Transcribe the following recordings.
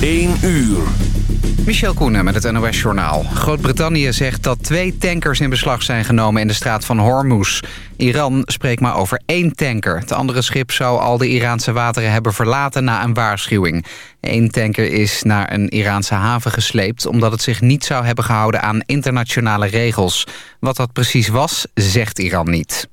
1 uur. Michel Koenen met het NOS-journaal. Groot-Brittannië zegt dat twee tankers in beslag zijn genomen in de straat van Hormuz. Iran spreekt maar over één tanker. Het andere schip zou al de Iraanse wateren hebben verlaten na een waarschuwing. Eén tanker is naar een Iraanse haven gesleept... omdat het zich niet zou hebben gehouden aan internationale regels. Wat dat precies was, zegt Iran niet.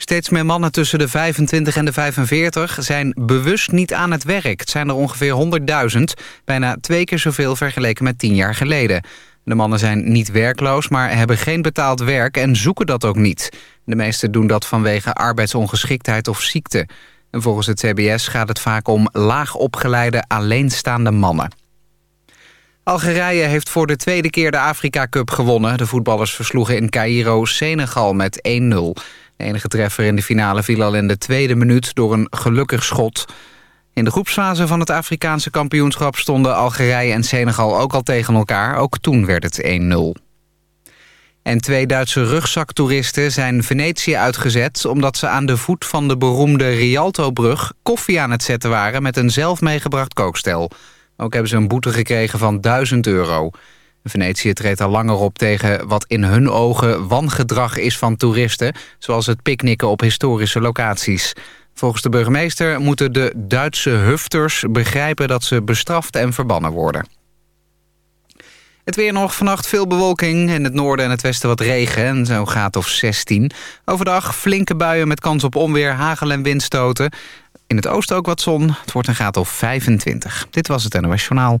Steeds meer mannen tussen de 25 en de 45 zijn bewust niet aan het werk. Het zijn er ongeveer 100.000, bijna twee keer zoveel vergeleken met tien jaar geleden. De mannen zijn niet werkloos, maar hebben geen betaald werk en zoeken dat ook niet. De meesten doen dat vanwege arbeidsongeschiktheid of ziekte. En volgens het CBS gaat het vaak om laag opgeleide alleenstaande mannen. Algerije heeft voor de tweede keer de Afrika Cup gewonnen. De voetballers versloegen in Cairo Senegal met 1-0. De enige treffer in de finale viel al in de tweede minuut door een gelukkig schot. In de groepsfase van het Afrikaanse kampioenschap stonden Algerije en Senegal ook al tegen elkaar. Ook toen werd het 1-0. En twee Duitse rugzaktoeristen zijn Venetië uitgezet... omdat ze aan de voet van de beroemde Rialto-brug koffie aan het zetten waren... met een zelf meegebracht kookstel. Ook hebben ze een boete gekregen van 1000 euro. Venetië treedt al langer op tegen wat in hun ogen wangedrag is van toeristen... zoals het picknicken op historische locaties. Volgens de burgemeester moeten de Duitse hufters begrijpen dat ze bestraft en verbannen worden. Het weer nog vannacht veel bewolking. In het noorden en het westen wat regen en zo'n graad of 16. Overdag flinke buien met kans op onweer, hagel en windstoten. In het oosten ook wat zon. Het wordt een graad of 25. Dit was het NOS Journaal.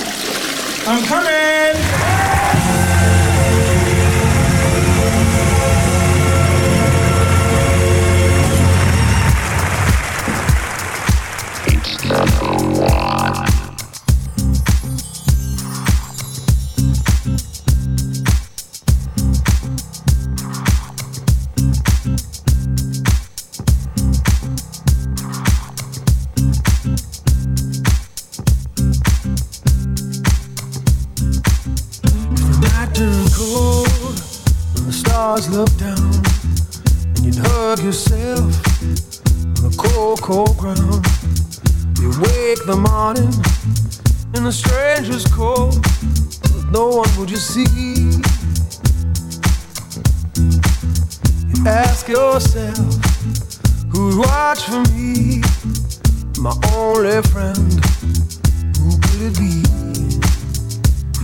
I'm coming! Stars look down and you'd hug yourself on the cold, cold ground. You wake the morning in a stranger's cold, with no one would you see. You ask yourself, who'd watch for me? My only friend, who could it be?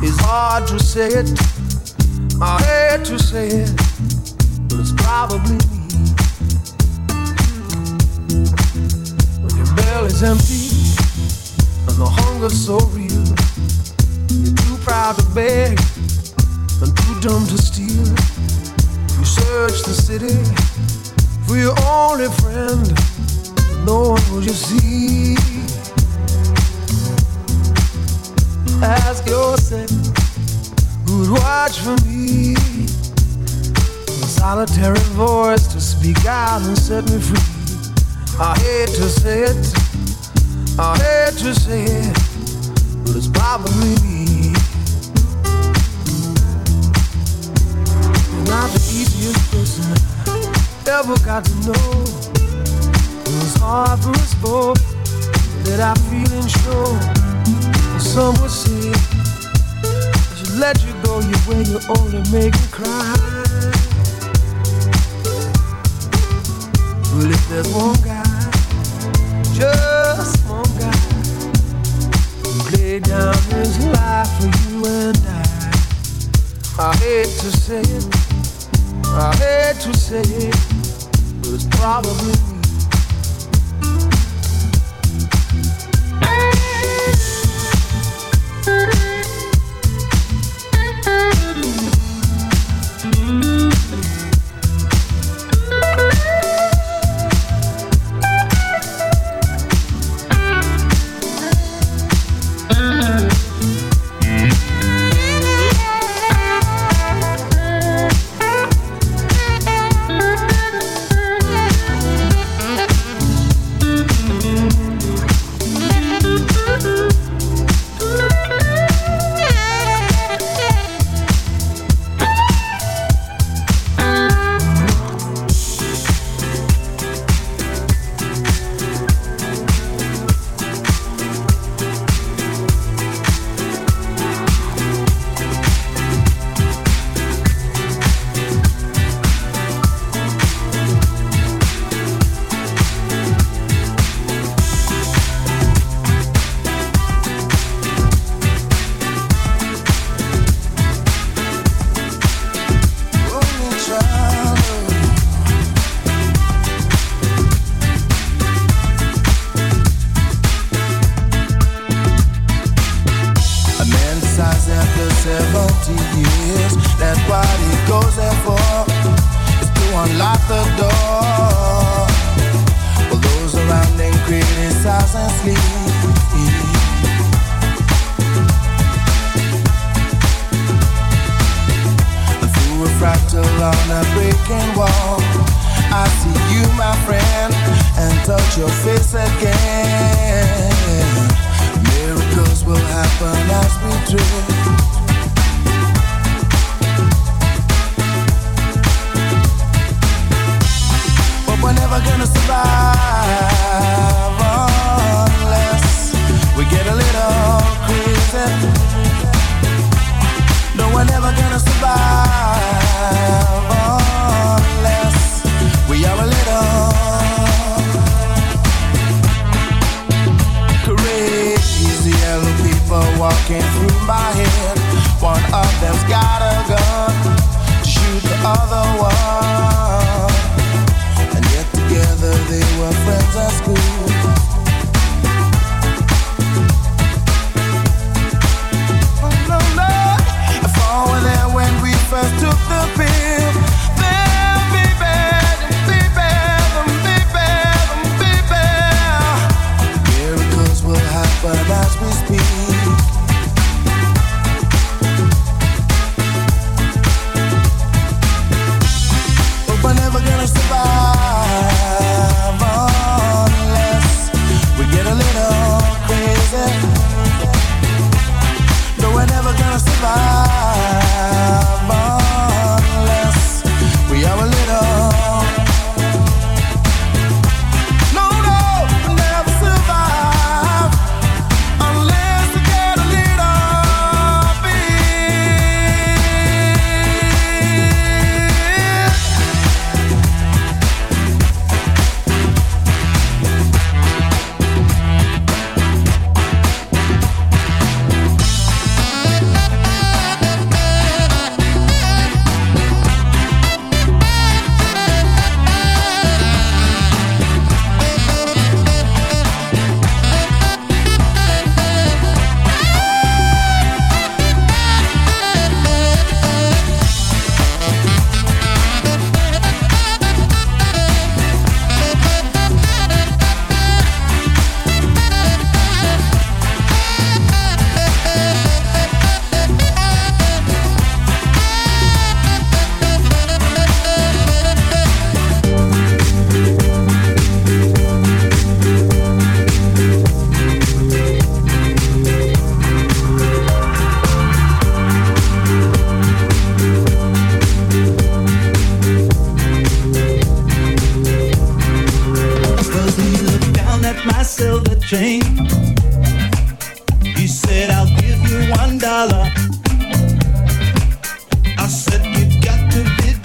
It's hard to say it. I hate to say it, but it's probably me. When your belly's empty and the hunger's so real, you're too proud to beg and too dumb to steal. You search the city for your only friend, but no one will you see. Ask yourself who'd watch for me. Solitary voice to speak out and set me free. I hate to say it, I hate to say it, but it's probably me. Not the easiest person I ever got to know. It was hard for us both that I feel and show. Some would say let you go your way, you only make me cry. But if there's one guy, just one guy, who laid down his life for you and I, I hate to say it, I hate to say it, but it's probably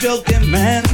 Jamaica. Oh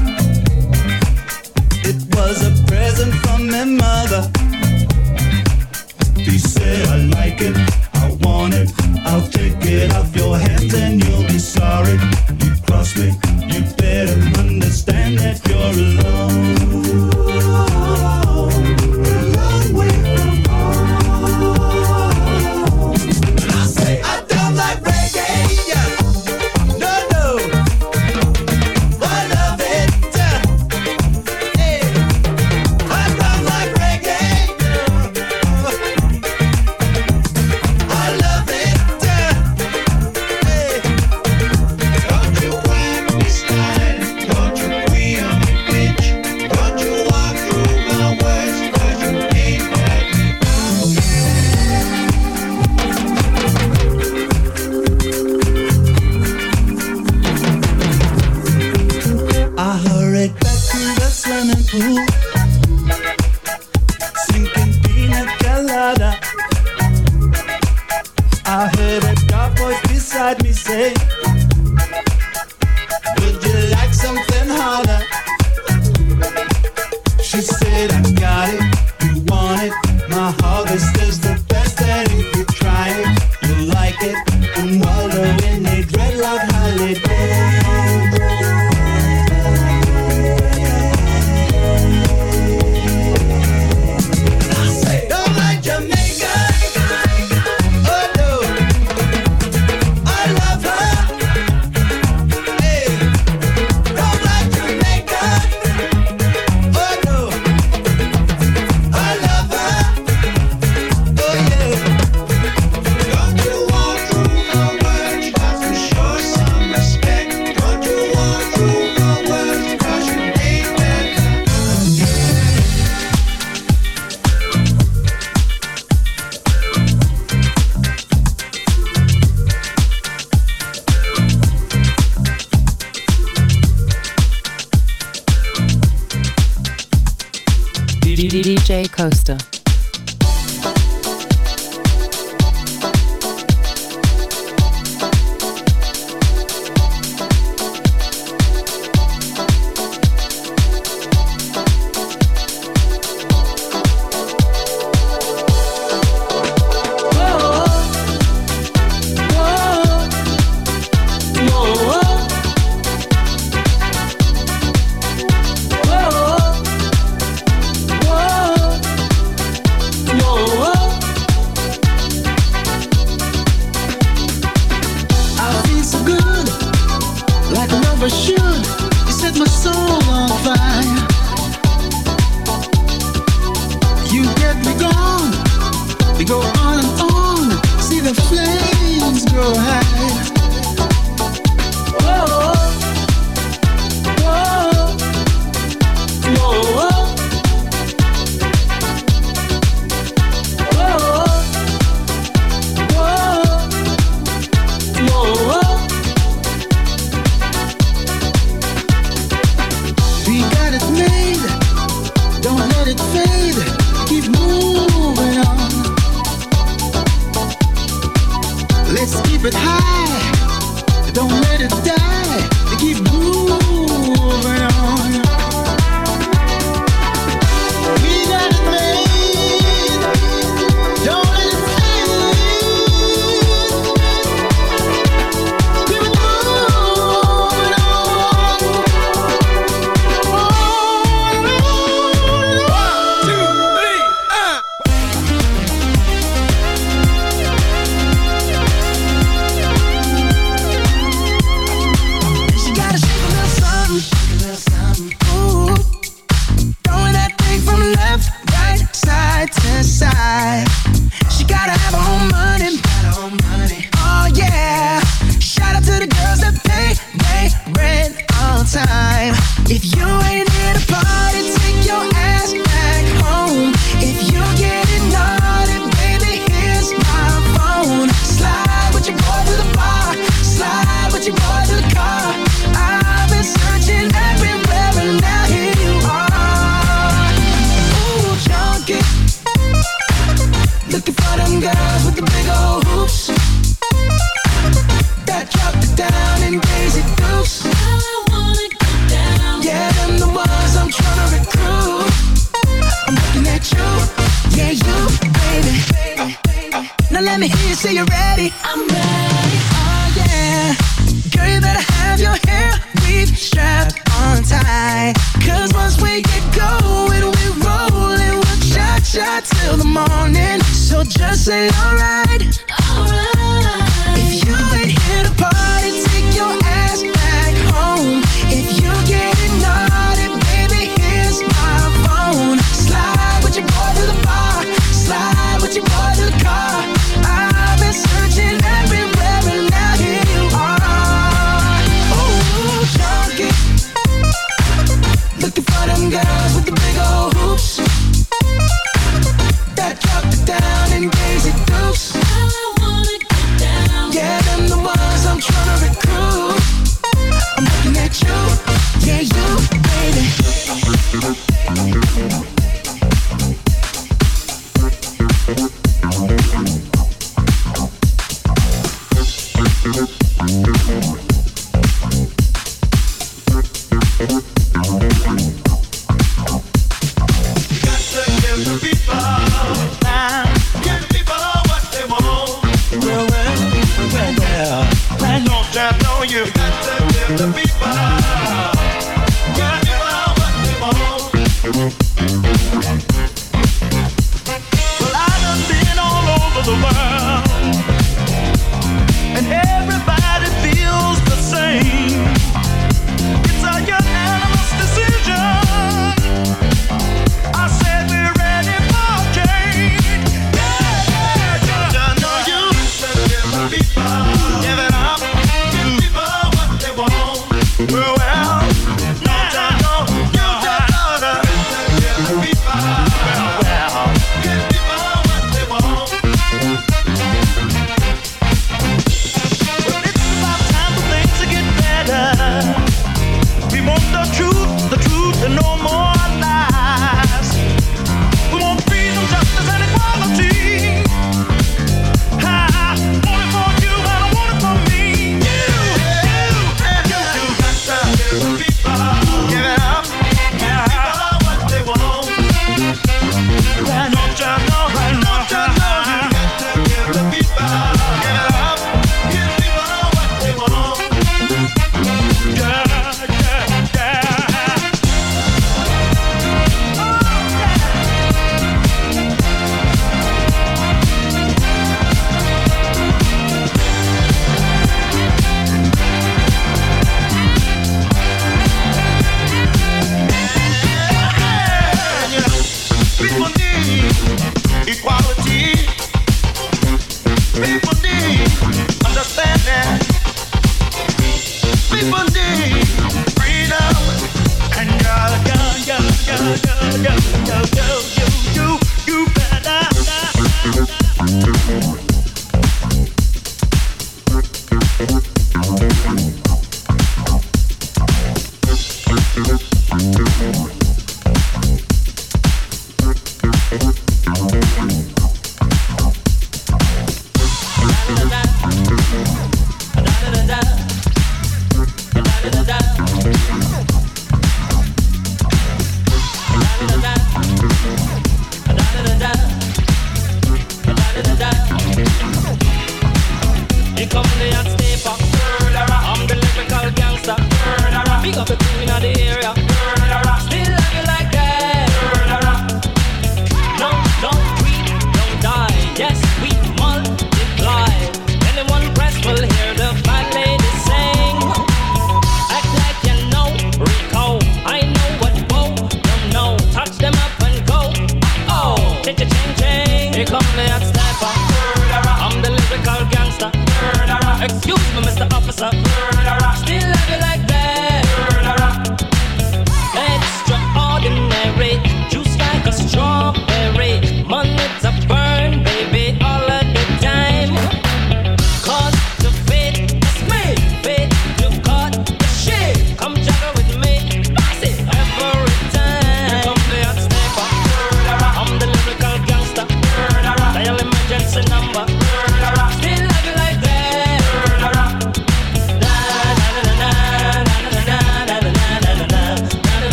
Here come the hot sniper. Murderer. I'm the lyrical gangster. Murderer. Excuse me, Mr. Officer.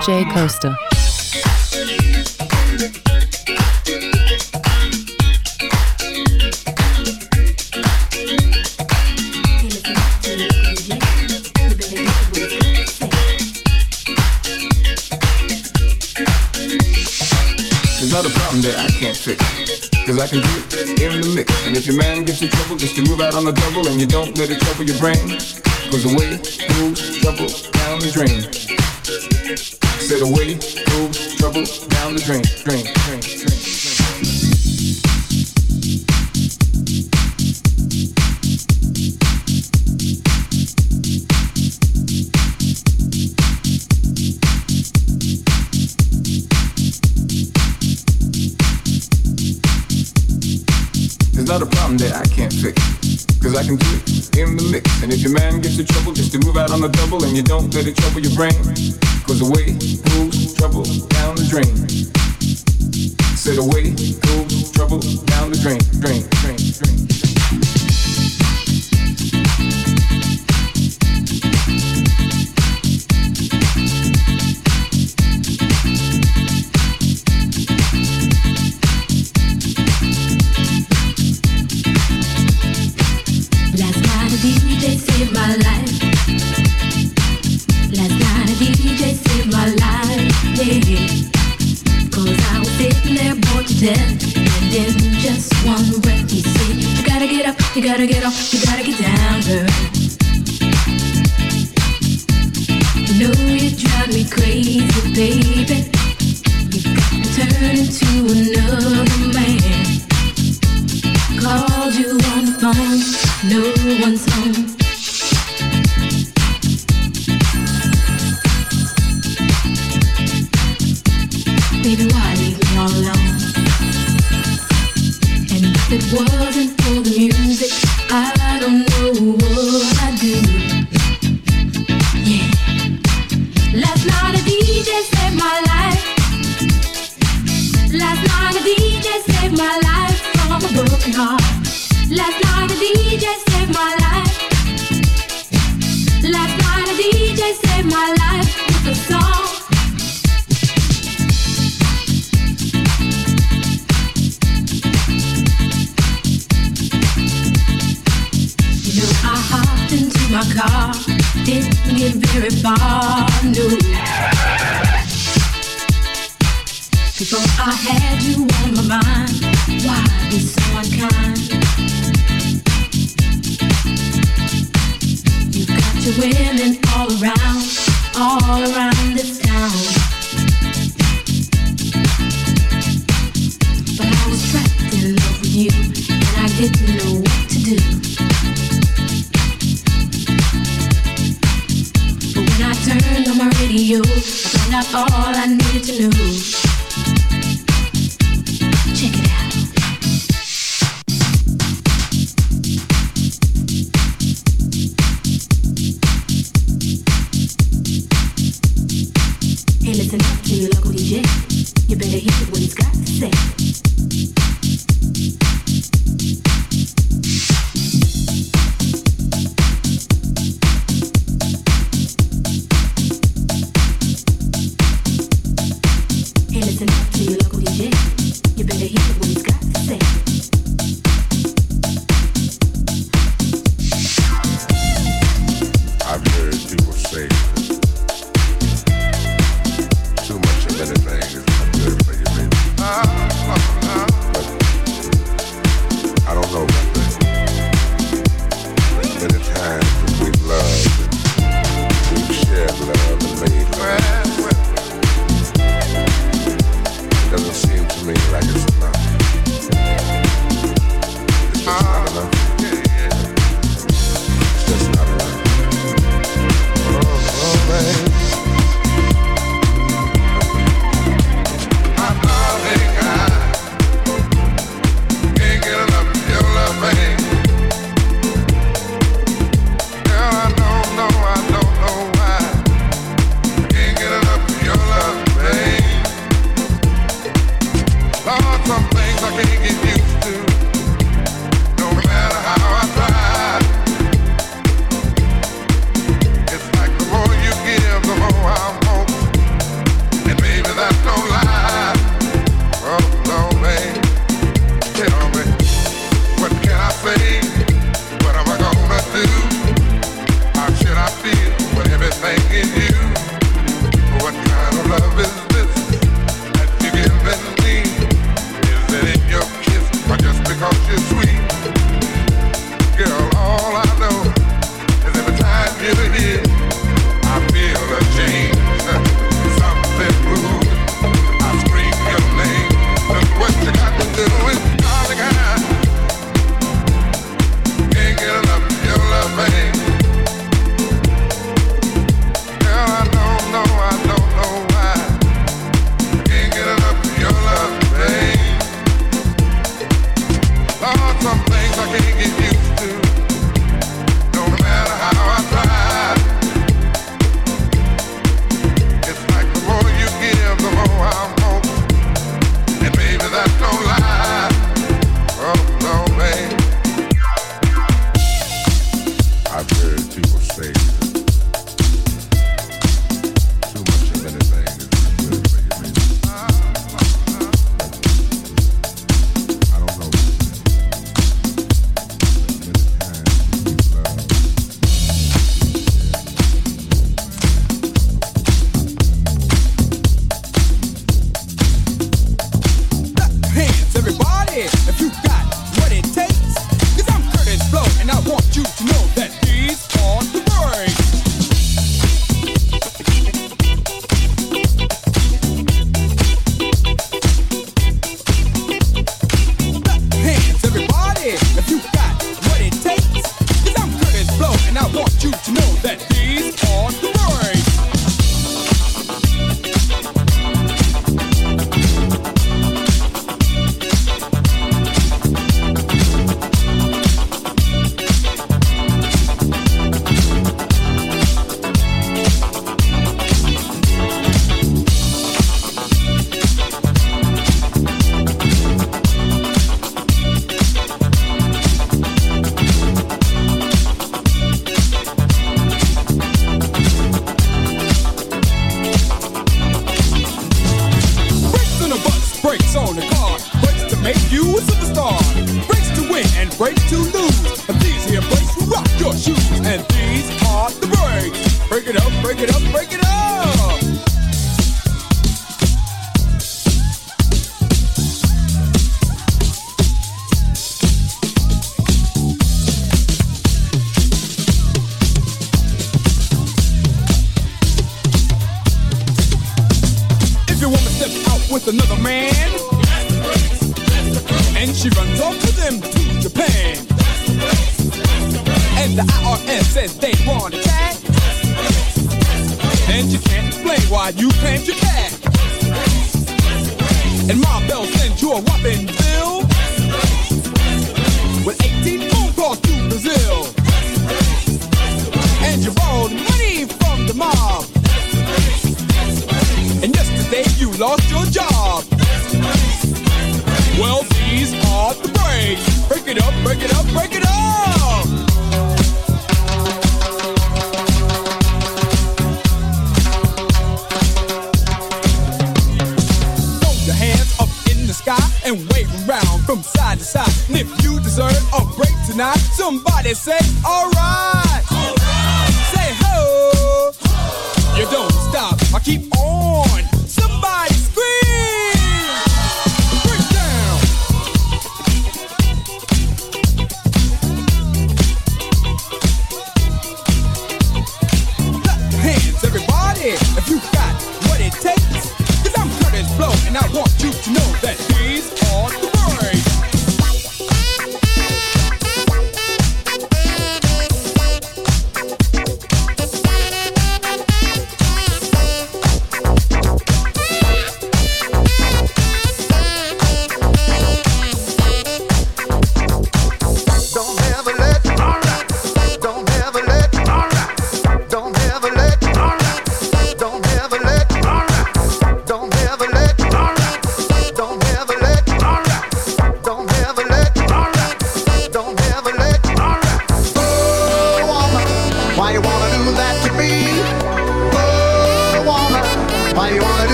Costa. There's not a problem that I can't fix. Cause I can do it in the mix. And if your man gets in trouble, just to move out on the double and you don't let it trouble your brain. Cause away moves trouble down the drain. Said away moves trouble down the drain, drain, drain, drain. There's not a problem that I can't fix. Cause I can do it in the mix. And if your man gets in trouble, just to move out on the double and you don't let it trouble your brain. Cause away moves trouble down the drain. Said away moves trouble down the drain, drain, drain, drain. Just one breath he said, You gotta get up, you gotta get off, you gotta get down, girl. You know you drive me crazy, baby. You got to turn into another man. Called you on the phone, no one's home. innocent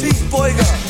Cheeseburger.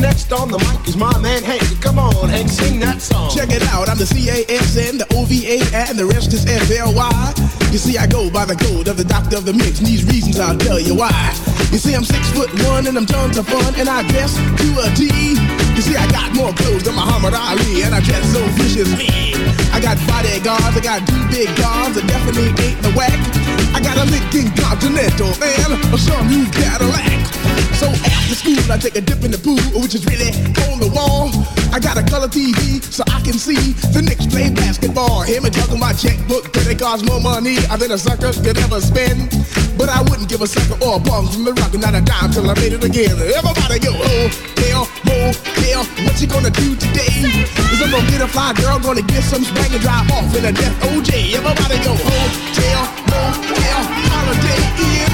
Next on the mic is my man Hank. Come on, Hank, sing that song. Check it out, I'm the C-A-S-N, the O-V-A, and the rest is F-L-Y. You see, I go by the code of the doctor of the mix, and these reasons I'll tell you why. You see, I'm six foot one, and I'm tons of fun, and I dress to a T. You see, I got more clothes than Muhammad Ali, and I dress so viciously. I got bodyguards, I got two big guns, that definitely ain't the whack. I got a Lincoln Continental, man, or some new Cadillac. So after school, I take a dip in the pool, which is really on the wall. I got a color TV so I can see the Knicks play basketball. Him and talking my checkbook, but it costs more money I than a sucker could ever spend. But I wouldn't give a sucker or a bum from the rock not a dime till I made it again. Everybody go, hell, oh, hell, what you gonna do today? Is I'm gonna get a fly girl, gonna get some spank and drive off in a death OJ. Everybody go, hell, oh, hell, holiday in.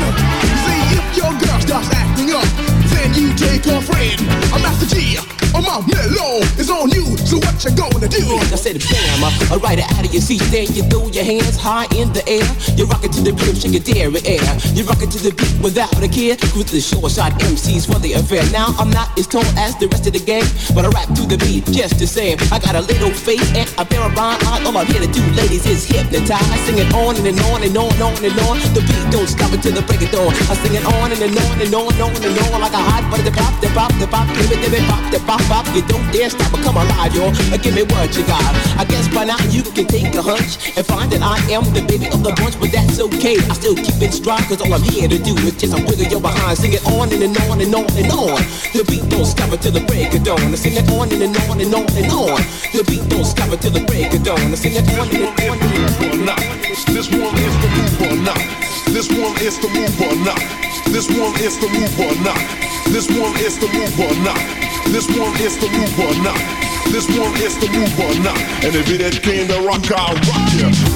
See if your girl starts acting up, then you take her friend. I'm Master Gee. Oh my mellow is on you, so what you gonna do? I said bam, I ride it out of your seat, then you throw your hands high in the air. You rock it to the beat, shake your dairy air. You rock it to the beat without a care. With the short shot MCs for the affair. Now I'm not as tall as the rest of the gang, but I rap to the beat just the same. I got a little face and a pair of rhyme eyes. All I'm here to do, ladies, is hypnotize. I sing it on and, and on and on and on and on. The beat don't stop until the break of dawn. I sing it on and, and on and on and on and on like a hot butter. The pop, the pop, the pop, give it, give it, pop, the pop, pop. You don't dare stop or come alive, yo. Uh, Give me what you got. I guess by now you can take a hunch and find that I am the baby of the bunch, but that's okay. I still keep it strong, cause all I'm here to do is just a wiggle your behind. Sing it on and, and on and on and on. The beat don't stop until the break of dawn. I sing it on and, and on and on and on. The beat don't stop until the break of dawn. I sing it on and, and on and on. This one is the move or not. This one is the move or not. This one is the move or not. This one is the move or not. This one is the move or not. This one is the move or not. And if it ain't came to rock, I'll rock ya.